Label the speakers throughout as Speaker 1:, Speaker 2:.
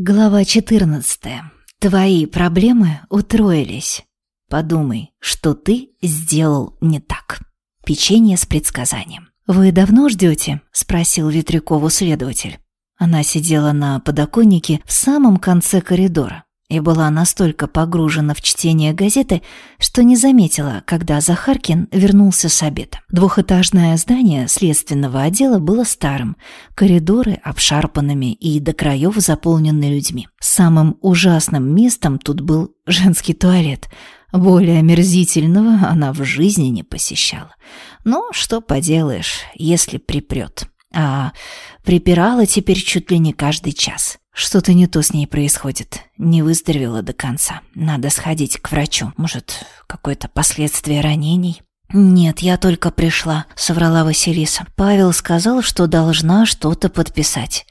Speaker 1: Глава 14. Твои проблемы утроились. Подумай, что ты сделал не так. Печенье с предсказанием. «Вы давно ждете?» – спросил Ветрякову следователь. Она сидела на подоконнике в самом конце коридора и была настолько погружена в чтение газеты, что не заметила, когда Захаркин вернулся с обеда. Двухэтажное здание следственного отдела было старым, коридоры обшарпанными и до краев заполнены людьми. Самым ужасным местом тут был женский туалет. Более омерзительного она в жизни не посещала. Но что поделаешь, если припрет. А припирала теперь чуть ли не каждый час. Что-то не то с ней происходит. Не выздоровела до конца. Надо сходить к врачу. Может, какое-то последствие ранений? «Нет, я только пришла», — соврала Василиса. «Павел сказал, что должна что-то подписать».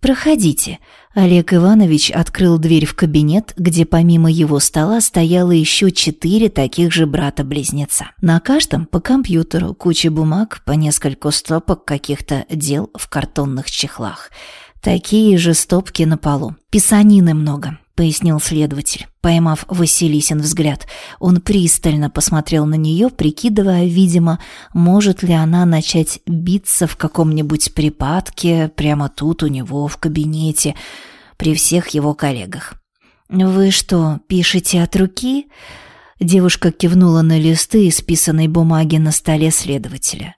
Speaker 1: «Проходите». Олег Иванович открыл дверь в кабинет, где помимо его стола стояло еще четыре таких же брата-близнеца. На каждом по компьютеру, куча бумаг, по нескольку стопок каких-то дел в картонных чехлах — Такие же стопки на полу. Писанины много, пояснил следователь. Поймав Василисин взгляд, он пристально посмотрел на нее, прикидывая, видимо, может ли она начать биться в каком-нибудь припадке прямо тут у него в кабинете, при всех его коллегах. «Вы что, пишете от руки?» Девушка кивнула на листы исписанной бумаги на столе следователя.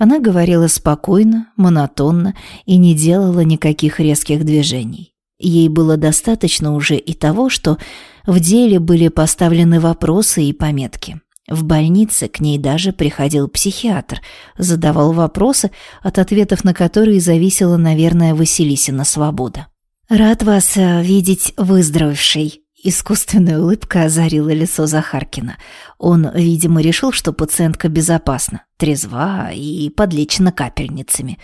Speaker 1: Она говорила спокойно, монотонно и не делала никаких резких движений. Ей было достаточно уже и того, что в деле были поставлены вопросы и пометки. В больнице к ней даже приходил психиатр, задавал вопросы, от ответов на которые зависела, наверное, Василисина свобода. «Рад вас э, видеть выздоровевшей», Искусственная улыбка озарила лицо Захаркина. Он, видимо, решил, что пациентка безопасна, трезва и подлечена капельницами.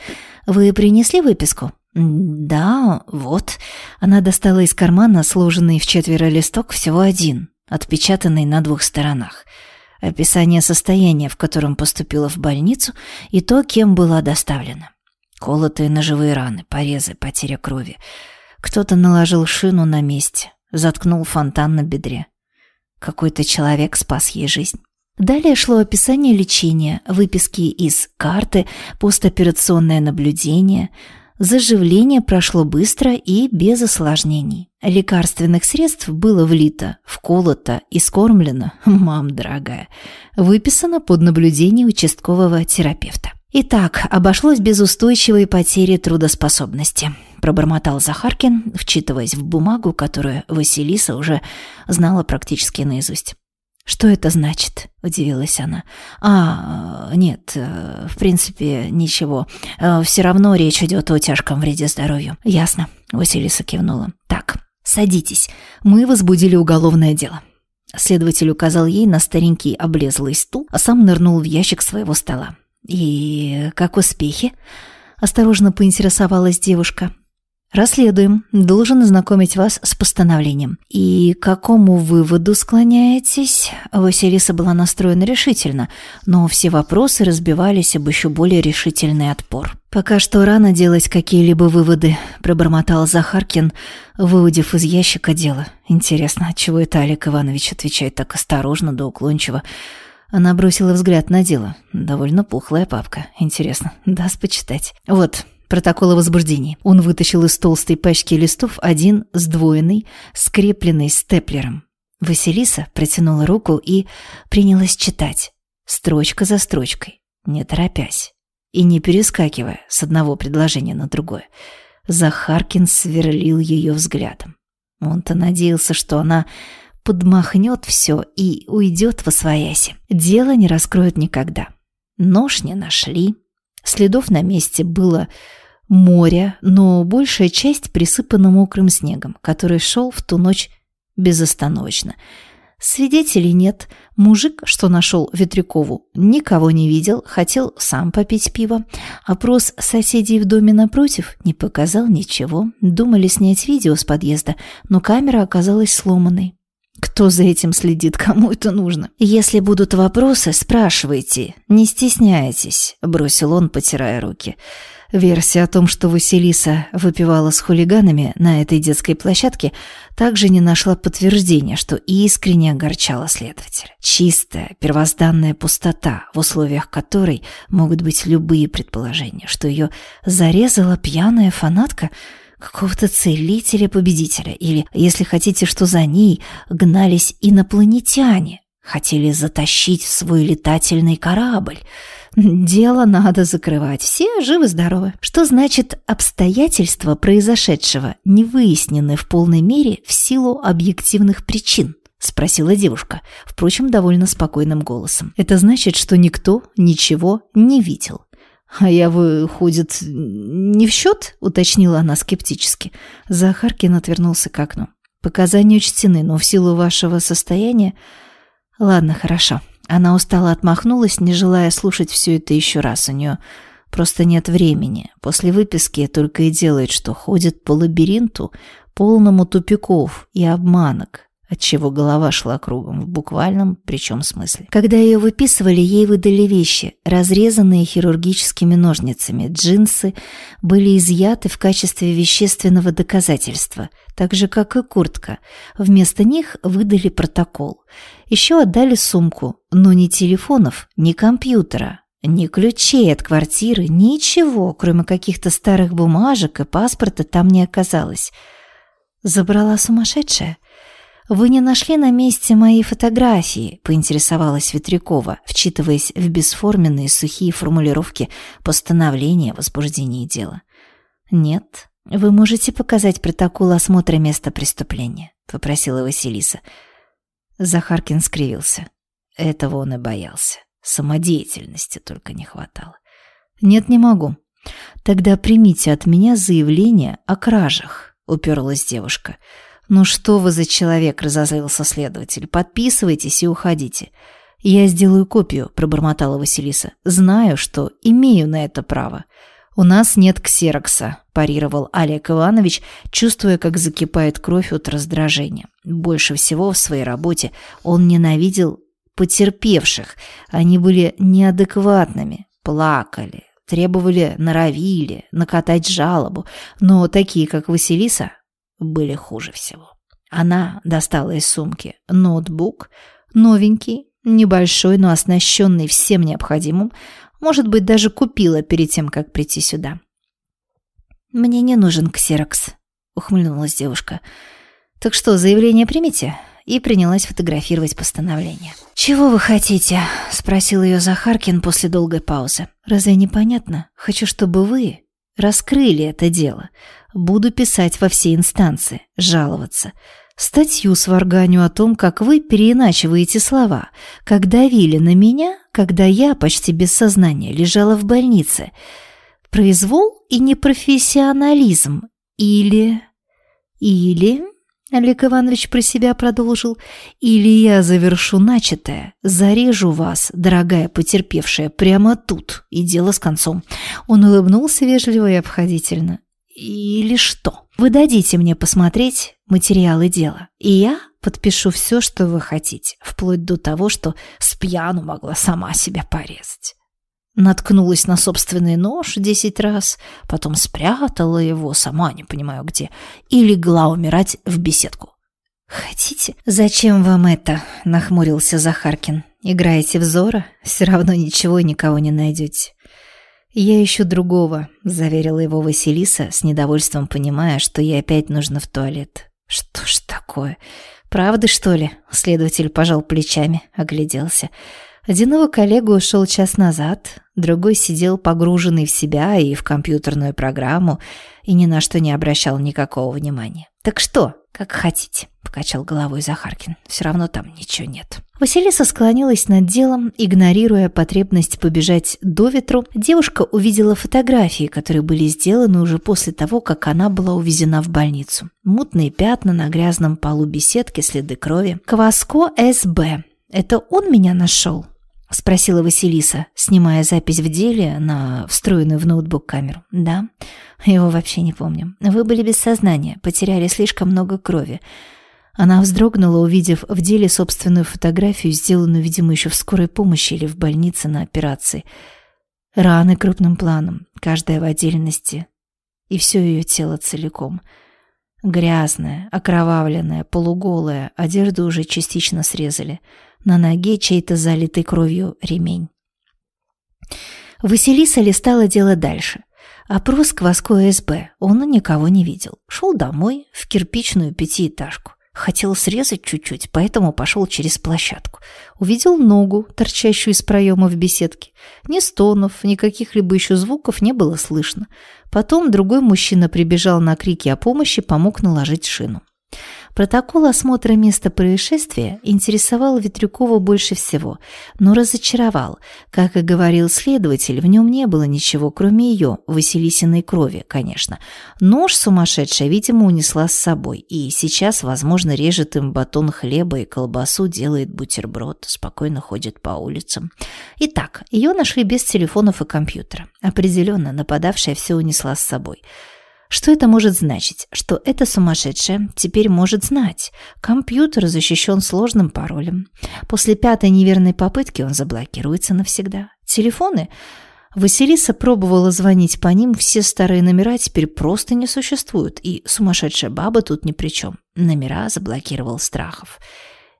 Speaker 1: «Вы принесли выписку?» «Да, вот». Она достала из кармана сложенный в четверо листок всего один, отпечатанный на двух сторонах. Описание состояния, в котором поступила в больницу, и то, кем была доставлена. Колотые ножевые раны, порезы, потеря крови. Кто-то наложил шину на месте, заткнул фонтан на бедре. Какой-то человек спас ей жизнь. Далее шло описание лечения, выписки из карты, постоперационное наблюдение. Заживление прошло быстро и без осложнений. Лекарственных средств было влито, вколото и скормлено, мам дорогая, выписано под наблюдение участкового терапевта. Итак, обошлось без устойчивой потери трудоспособности пробормотал Захаркин, вчитываясь в бумагу, которую Василиса уже знала практически наизусть. «Что это значит?» – удивилась она. «А, нет, э, в принципе, ничего. Э, Все равно речь идет о тяжком вреде здоровью». «Ясно», – Василиса кивнула. «Так, садитесь. Мы возбудили уголовное дело». Следователь указал ей на старенький облезлый стул, а сам нырнул в ящик своего стола. «И как успехи?» – осторожно поинтересовалась девушка. Расследуем. Должен ознакомить вас с постановлением. И к какому выводу склоняетесь? Василиса была настроена решительно, но все вопросы разбивались об еще более решительный отпор. «Пока что рано делать какие-либо выводы», – пробормотал Захаркин, выудив из ящика дело. «Интересно, отчего это Олег Иванович отвечает так осторожно да уклончиво?» Она бросила взгляд на дело. Довольно пухлая папка. Интересно, даст почитать. «Вот, Протокол о возбуждении. Он вытащил из толстой пачки листов один сдвоенный, скрепленный степлером. Василиса протянула руку и принялась читать, строчка за строчкой, не торопясь и не перескакивая с одного предложения на другое. Захаркин сверлил ее взглядом. Он-то надеялся, что она подмахнет все и уйдет во свояси. Дело не раскроют никогда. Нож не нашли, Следов на месте было море, но большая часть присыпана мокрым снегом, который шел в ту ночь безостановочно. Свидетелей нет. Мужик, что нашел Ветрякову, никого не видел, хотел сам попить пиво. Опрос соседей в доме напротив не показал ничего. Думали снять видео с подъезда, но камера оказалась сломанной. Кто за этим следит, кому это нужно? Если будут вопросы, спрашивайте, не стесняйтесь, бросил он, потирая руки. Версия о том, что Василиса выпивала с хулиганами на этой детской площадке, также не нашла подтверждения, что искренне огорчала следователя. Чистая, первозданная пустота, в условиях которой могут быть любые предположения, что ее зарезала пьяная фанатка какого-то целителя-победителя, или, если хотите, что за ней гнались инопланетяне, хотели затащить в свой летательный корабль – Дело надо закрывать. Все живы-здоровы. Что значит обстоятельства произошедшего не выяснены в полной мере в силу объективных причин? Спросила девушка, впрочем, довольно спокойным голосом. Это значит, что никто ничего не видел. «А я, выходит, не в счет?» — уточнила она скептически. Захаркин отвернулся к окну. «Показания учтены, но в силу вашего состояния...» «Ладно, хорошо. Она устало отмахнулась, не желая слушать все это еще раз. У нее просто нет времени. После выписки только и делает, что ходит по лабиринту, полному тупиков и обманок, отчего голова шла кругом в буквальном причем смысле. Когда ее выписывали, ей выдали вещи, разрезанные хирургическими ножницами. Джинсы были изъяты в качестве вещественного доказательства, так же, как и куртка. Вместо них выдали протокол. Еще отдали сумку, но ни телефонов, ни компьютера, ни ключей от квартиры, ничего, кроме каких-то старых бумажек и паспорта там не оказалось. Забрала сумасшедшая? «Вы не нашли на месте мои фотографии?» – поинтересовалась Ветрякова, вчитываясь в бесформенные сухие формулировки постановления о возбуждении дела. «Нет. Вы можете показать протокол осмотра места преступления?» – попросила Василиса. Захаркин скривился. Этого он и боялся. Самодеятельности только не хватало. «Нет, не могу. Тогда примите от меня заявление о кражах», — уперлась девушка. «Ну что вы за человек?» — разозлился следователь. «Подписывайтесь и уходите». «Я сделаю копию», — пробормотала Василиса. «Знаю, что имею на это право». «У нас нет ксерокса», – парировал Олег Иванович, чувствуя, как закипает кровь от раздражения. Больше всего в своей работе он ненавидел потерпевших. Они были неадекватными, плакали, требовали, норовили, накатать жалобу, но такие, как Василиса, были хуже всего. Она достала из сумки ноутбук, новенький, небольшой, но оснащенный всем необходимым, может быть, даже купила перед тем, как прийти сюда. «Мне не нужен ксерокс», — ухмыльнулась девушка. «Так что, заявление примите?» И принялась фотографировать постановление. «Чего вы хотите?» — спросил ее Захаркин после долгой паузы. «Разве непонятно? Хочу, чтобы вы раскрыли это дело. Буду писать во все инстанции, жаловаться. Статью сварганю о том, как вы переиначиваете слова, как давили на меня, когда я почти без сознания лежала в больнице. Произвол и непрофессионализм. Или... Или... Олег Иванович про себя продолжил. «Или я завершу начатое, зарежу вас, дорогая потерпевшая, прямо тут, и дело с концом». Он улыбнулся вежливо и обходительно. «Или что? Вы дадите мне посмотреть материалы дела, и я подпишу все, что вы хотите, вплоть до того, что с пьяну могла сама себя порезать». Наткнулась на собственный нож десять раз, потом спрятала его, сама не понимаю где, и легла умирать в беседку. «Хотите? Зачем вам это?» – нахмурился Захаркин. «Играете в Зора? Все равно ничего и никого не найдете». «Я ищу другого», – заверила его Василиса, с недовольством понимая, что ей опять нужно в туалет. «Что ж такое? Правда, что ли?» – следователь пожал плечами, огляделся. Один его коллега ушел час назад, другой сидел погруженный в себя и в компьютерную программу и ни на что не обращал никакого внимания. «Так что, как хотите», — покачал головой Захаркин. «Все равно там ничего нет». Василиса склонилась над делом, игнорируя потребность побежать до ветру. Девушка увидела фотографии, которые были сделаны уже после того, как она была увезена в больницу. Мутные пятна на грязном полу беседки, следы крови. «Кваско СБ. Это он меня нашел?» — спросила Василиса, снимая запись в деле на встроенную в ноутбук камеру. «Да, его вообще не помню. Вы были без сознания, потеряли слишком много крови». Она вздрогнула, увидев в деле собственную фотографию, сделанную, видимо, еще в скорой помощи или в больнице на операции. Раны крупным планом, каждая в отдельности, и все ее тело целиком. Грязная, окровавленная, полуголая, одежду уже частично срезали. На ноге чей-то залитый кровью ремень. Василиса листала дело дальше. Опрос к Воску СБ. Он никого не видел. Шел домой, в кирпичную пятиэтажку. Хотел срезать чуть-чуть, поэтому пошел через площадку. Увидел ногу, торчащую из проема в беседке. Ни стонов, ни каких-либо еще звуков не было слышно. Потом другой мужчина прибежал на крики о помощи, помог наложить шину. Протокол осмотра места происшествия интересовал Ветрюкова больше всего, но разочаровал. Как и говорил следователь, в нем не было ничего, кроме ее, Василисиной крови, конечно. Нож сумасшедшая, видимо, унесла с собой, и сейчас, возможно, режет им батон хлеба и колбасу, делает бутерброд, спокойно ходит по улицам. Итак, ее нашли без телефонов и компьютера. Определенно, нападавшая все унесла с собой. Что это может значить? Что эта сумасшедшая теперь может знать. Компьютер защищен сложным паролем. После пятой неверной попытки он заблокируется навсегда. Телефоны? Василиса пробовала звонить по ним, все старые номера теперь просто не существуют, и сумасшедшая баба тут ни при чем. Номера заблокировал Страхов.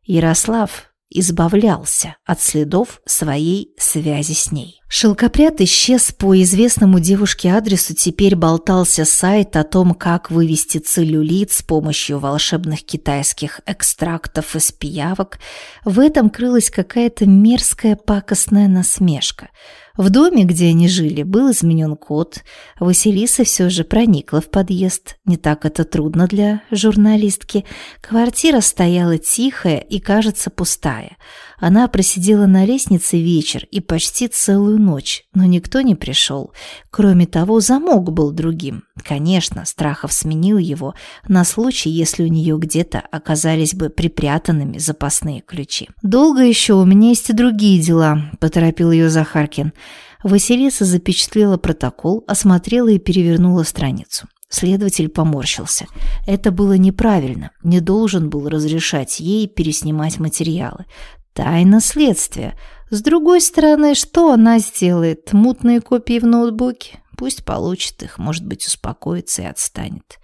Speaker 1: Ярослав избавлялся от следов своей связи с ней. Шелкопряд исчез по известному девушке адресу, теперь болтался сайт о том, как вывести целлюлит с помощью волшебных китайских экстрактов из пиявок. В этом крылась какая-то мерзкая пакостная насмешка – в доме, где они жили, был изменен код. Василиса все же проникла в подъезд. Не так это трудно для журналистки. Квартира стояла тихая и, кажется, пустая. Она просидела на лестнице вечер и почти целую ночь, но никто не пришел. Кроме того, замок был другим. Конечно, Страхов сменил его на случай, если у нее где-то оказались бы припрятанными запасные ключи. «Долго еще, у меня есть и другие дела», – поторопил ее Захаркин. Василиса запечатлела протокол, осмотрела и перевернула страницу. Следователь поморщился. Это было неправильно, не должен был разрешать ей переснимать материалы. Тайна следствия. С другой стороны, что она сделает? Мутные копии в ноутбуке? Пусть получит их, может быть, успокоится и отстанет.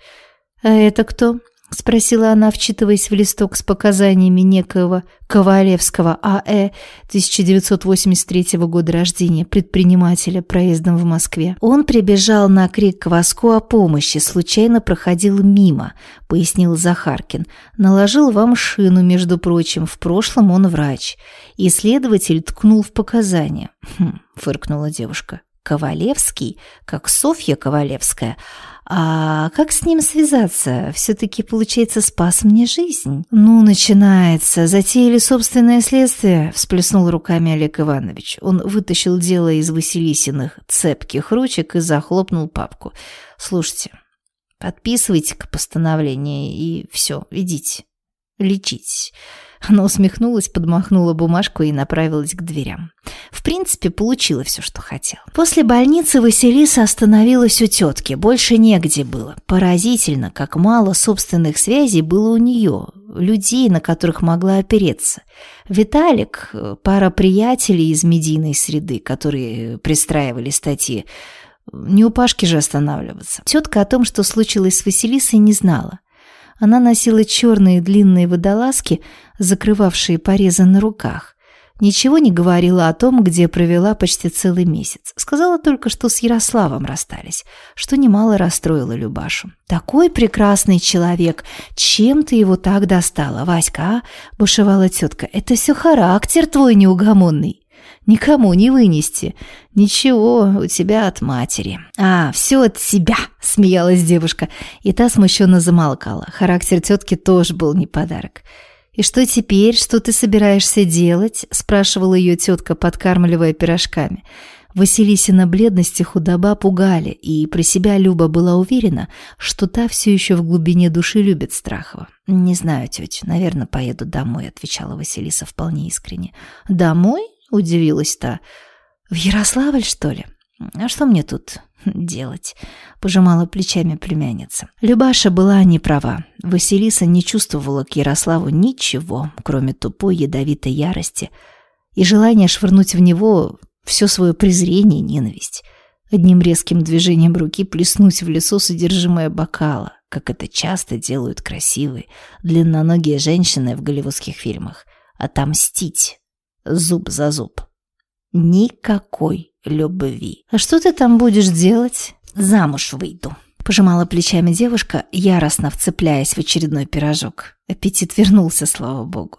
Speaker 1: «А это кто?» — спросила она, вчитываясь в листок с показаниями некоего Ковалевского А.Э. 1983 года рождения, предпринимателя проездом в Москве. Он прибежал на крик Кваску о помощи, случайно проходил мимо, пояснил Захаркин. Наложил вам шину, между прочим, в прошлом он врач. Исследователь ткнул в показания. «Хм», — фыркнула девушка. «Ковалевский, как Софья Ковалевская». А как с ним связаться? Все-таки, получается, спас мне жизнь. Ну, начинается. Затеяли собственное следствие, всплеснул руками Олег Иванович. Он вытащил дело из Василисиных цепких ручек и захлопнул папку. Слушайте, подписывайте-ка постановление и все, идите. Лечитесь. Она усмехнулась, подмахнула бумажку и направилась к дверям. В принципе, получила все, что хотела. После больницы Василиса остановилась у тетки. Больше негде было. Поразительно, как мало собственных связей было у нее, людей, на которых могла опереться. Виталик, пара приятелей из медийной среды, которые пристраивали статьи, не у Пашки же останавливаться. Тетка о том, что случилось с Василисой, не знала. Она носила черные длинные водолазки, закрывавшие порезы на руках. Ничего не говорила о том, где провела почти целый месяц. Сказала только, что с Ярославом расстались, что немало расстроило Любашу. «Такой прекрасный человек! Чем ты его так достала, Васька, а?» – бушевала тетка. «Это все характер твой неугомонный». Никому не вынести. Ничего, у тебя от матери. А, все от себя, смеялась девушка. И та смущенно замолкала. Характер тетки тоже был не подарок. «И что теперь? Что ты собираешься делать?» – спрашивала ее тетка, подкармливая пирожками. Василисина бледность и худоба пугали, и про себя Люба была уверена, что та все еще в глубине души любит Страхова. «Не знаю, тетя, наверное, поеду домой», – отвечала Василиса вполне искренне. «Домой?» Удивилась та. «В Ярославль, что ли? А что мне тут делать?» Пожимала плечами племянница. Любаша была не права. Василиса не чувствовала к Ярославу ничего, кроме тупой ядовитой ярости и желания швырнуть в него все свое презрение и ненависть. Одним резким движением руки плеснуть в лицо содержимое бокала, как это часто делают красивые, длинноногие женщины в голливудских фильмах. Отомстить. Зуб за зуб. Никакой любви. А что ты там будешь делать? Замуж выйду. Пожимала плечами девушка, яростно вцепляясь в очередной пирожок. Аппетит вернулся, слава богу.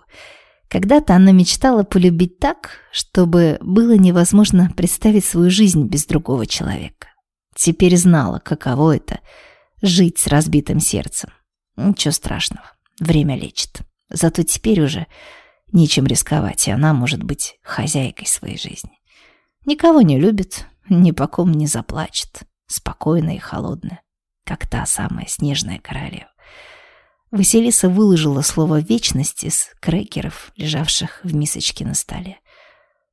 Speaker 1: Когда-то она мечтала полюбить так, чтобы было невозможно представить свою жизнь без другого человека. Теперь знала, каково это — жить с разбитым сердцем. Ничего страшного, время лечит. Зато теперь уже нечем рисковать, и она может быть хозяйкой своей жизни. Никого не любит, ни по ком не заплачет, спокойная и холодная, как та самая снежная королева. Василиса выложила слово «вечность» из крекеров, лежавших в мисочке на столе.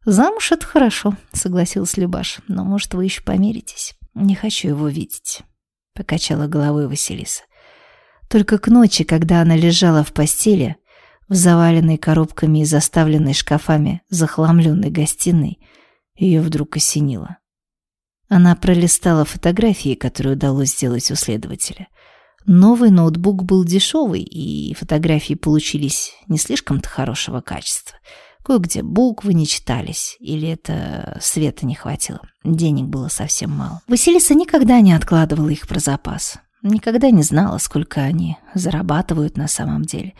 Speaker 1: «Замуж — это хорошо», — согласилась Любаш, «но, может, вы еще помиритесь? Не хочу его видеть», — покачала головой Василиса. Только к ночи, когда она лежала в постели, в заваленной коробками и заставленной шкафами захламленной гостиной, ее вдруг осенило. Она пролистала фотографии, которые удалось сделать у следователя — Новый ноутбук был дешевый, и фотографии получились не слишком-то хорошего качества. Кое-где буквы не читались, или это света не хватило. Денег было совсем мало. Василиса никогда не откладывала их про запас. Никогда не знала, сколько они зарабатывают на самом деле.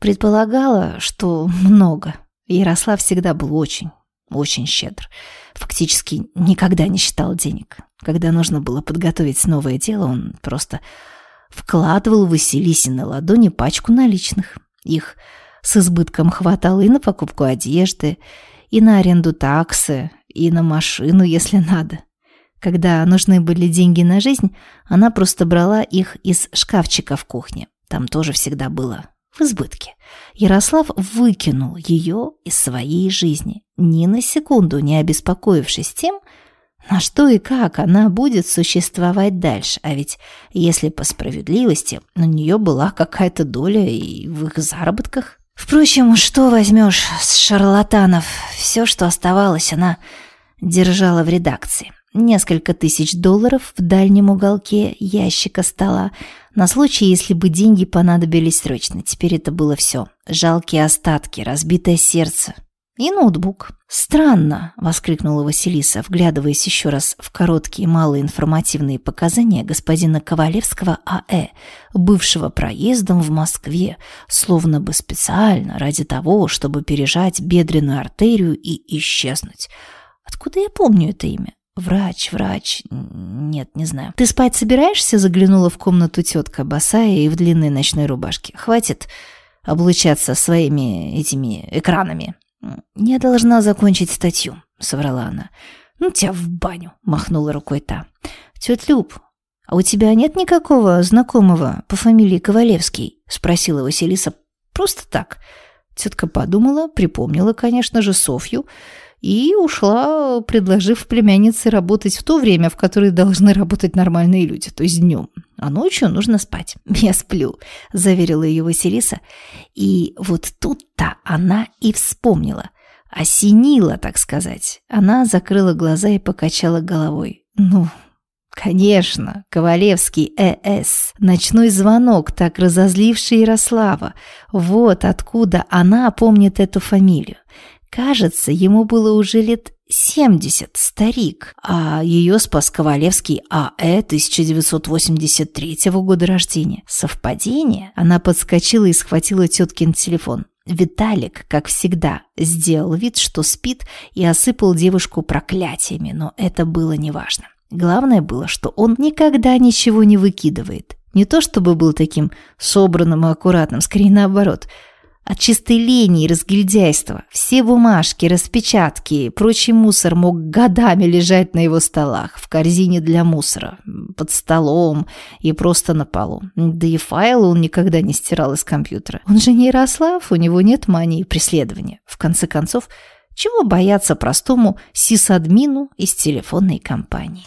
Speaker 1: Предполагала, что много. Ярослав всегда был очень, очень щедр. Фактически никогда не считал денег. Когда нужно было подготовить новое дело, он просто вкладывал Василисе на ладони пачку наличных. Их с избытком хватало и на покупку одежды, и на аренду таксы, и на машину, если надо. Когда нужны были деньги на жизнь, она просто брала их из шкафчика в кухне. Там тоже всегда было в избытке. Ярослав выкинул ее из своей жизни, ни на секунду не обеспокоившись тем, на что и как она будет существовать дальше? А ведь, если по справедливости, у нее была какая-то доля и в их заработках. Впрочем, что возьмешь с шарлатанов? Все, что оставалось, она держала в редакции. Несколько тысяч долларов в дальнем уголке ящика стола на случай, если бы деньги понадобились срочно. Теперь это было все. Жалкие остатки, разбитое сердце, и ноутбук. «Странно!» — воскликнула Василиса, вглядываясь еще раз в короткие малоинформативные показания господина Ковалевского А.Э., бывшего проездом в Москве, словно бы специально ради того, чтобы пережать бедренную артерию и исчезнуть. Откуда я помню это имя? «Врач, врач. Нет, не знаю. Ты спать собираешься?» — заглянула в комнату тетка, босая и в длинной ночной рубашке. «Хватит облучаться своими этими экранами». «Я должна закончить статью», — соврала она. «Ну тебя в баню», — махнула рукой та. «Тетя Люб, а у тебя нет никакого знакомого по фамилии Ковалевский?» — спросила Василиса. «Просто так». Тетка подумала, припомнила, конечно же, Софью и ушла, предложив племяннице работать в то время, в которое должны работать нормальные люди, то есть днем. А ночью нужно спать. «Я сплю», — заверила ее Василиса. И вот тут-то она и вспомнила. Осенила, так сказать. Она закрыла глаза и покачала головой. «Ну, Конечно, Ковалевский ЭС, ночной звонок, так разозливший Ярослава. Вот откуда она помнит эту фамилию. Кажется, ему было уже лет 70, старик, а ее спас Ковалевский АЭ 1983 года рождения. Совпадение? Она подскочила и схватила теткин телефон. Виталик, как всегда, сделал вид, что спит, и осыпал девушку проклятиями, но это было неважно. Главное было, что он никогда ничего не выкидывает. Не то чтобы был таким собранным и аккуратным, скорее наоборот – от чистой лени и разгильдяйства все бумажки, распечатки и прочий мусор мог годами лежать на его столах, в корзине для мусора, под столом и просто на полу. Да и файлы он никогда не стирал из компьютера. Он же не Ярослав, у него нет мании преследования. В конце концов, чего бояться простому сисадмину из телефонной компании?